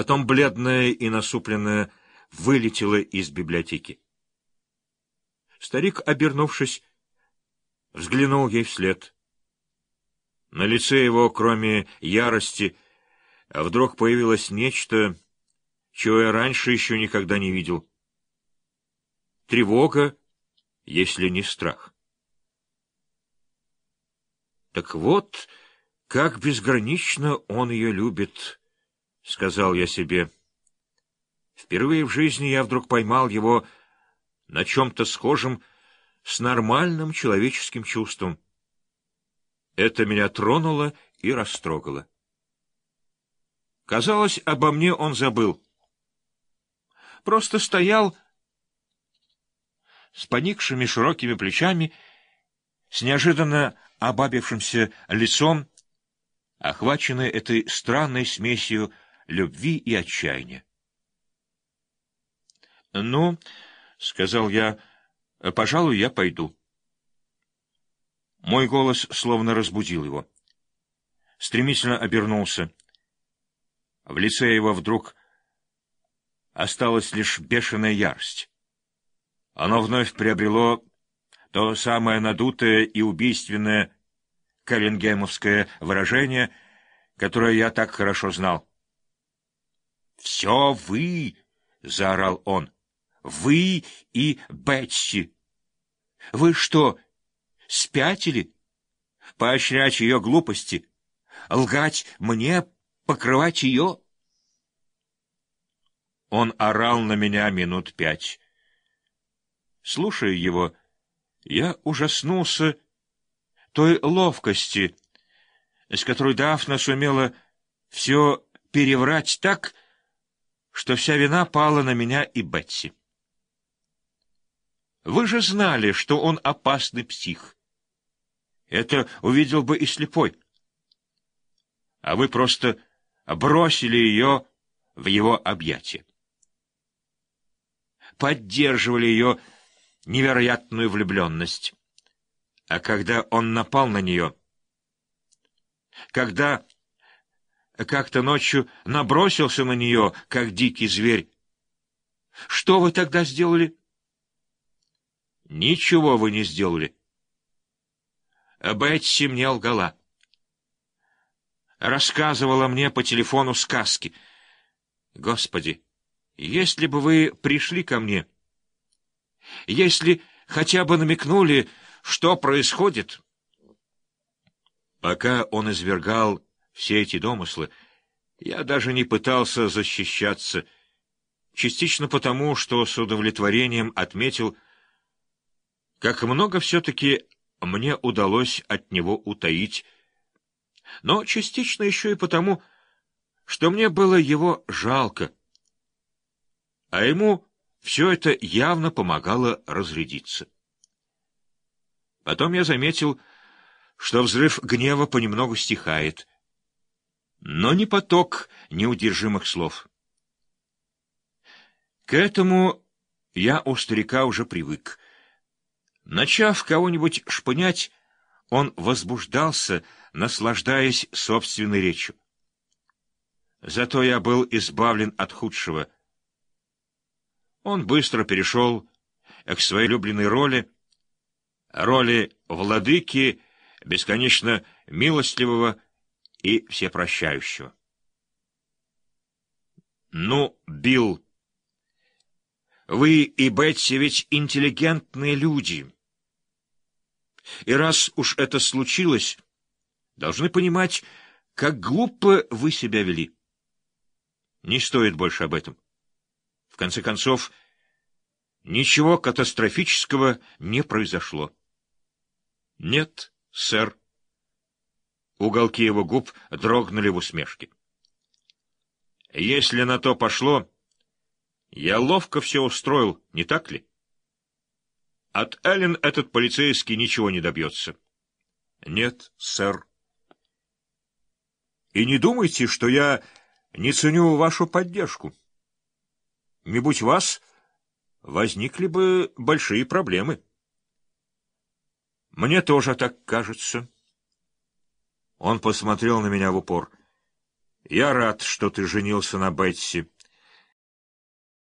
Потом, бледная и насупленная, вылетела из библиотеки. Старик, обернувшись, взглянул ей вслед. На лице его, кроме ярости, вдруг появилось нечто, чего я раньше еще никогда не видел. Тревога, если не страх. Так вот, как безгранично он ее любит, — сказал я себе. Впервые в жизни я вдруг поймал его на чем-то схожем с нормальным человеческим чувством. Это меня тронуло и растрогало. Казалось, обо мне он забыл. Просто стоял с поникшими широкими плечами, с неожиданно обабившимся лицом, охваченный этой странной смесью любви и отчаяния. — Ну, — сказал я, — пожалуй, я пойду. Мой голос словно разбудил его. Стремительно обернулся. В лице его вдруг осталась лишь бешеная ярость. Оно вновь приобрело то самое надутое и убийственное каллингемовское выражение, которое я так хорошо знал. «Все вы!» — заорал он. «Вы и Бетси! Вы что, спятили? Поощрять ее глупости? Лгать мне, покрывать ее?» Он орал на меня минут пять. Слушая его, я ужаснулся той ловкости, с которой Дафна сумела все переврать так, что вся вина пала на меня и Бетси. Вы же знали, что он опасный псих. Это увидел бы и слепой. А вы просто бросили ее в его объятия. Поддерживали ее невероятную влюбленность. А когда он напал на нее, когда как-то ночью набросился на нее, как дикий зверь, что вы тогда сделали? Ничего вы не сделали. Бетси мне лгала. Рассказывала мне по телефону сказки. Господи, если бы вы пришли ко мне... Если хотя бы намекнули, что происходит... Пока он извергал все эти домыслы, я даже не пытался защищаться, частично потому, что с удовлетворением отметил, как много все-таки мне удалось от него утаить, но частично еще и потому, что мне было его жалко, а ему все это явно помогало разрядиться. Потом я заметил, что взрыв гнева понемногу стихает, но не поток неудержимых слов. К этому я у старика уже привык. Начав кого-нибудь шпынять, он возбуждался, наслаждаясь собственной речью. Зато я был избавлен от худшего — он быстро перешел к своей любленной роли, роли владыки, бесконечно милостливого и всепрощающего. «Ну, Билл, вы и Бетси ведь интеллигентные люди. И раз уж это случилось, должны понимать, как глупо вы себя вели. Не стоит больше об этом конце концов, ничего катастрофического не произошло. — Нет, сэр. Уголки его губ дрогнули в усмешке. — Если на то пошло, я ловко все устроил, не так ли? От Эллен этот полицейский ничего не добьется. — Нет, сэр. — И не думайте, что я не ценю вашу поддержку. — не будь вас, возникли бы большие проблемы. Мне тоже так кажется. Он посмотрел на меня в упор. Я рад, что ты женился на Бетси.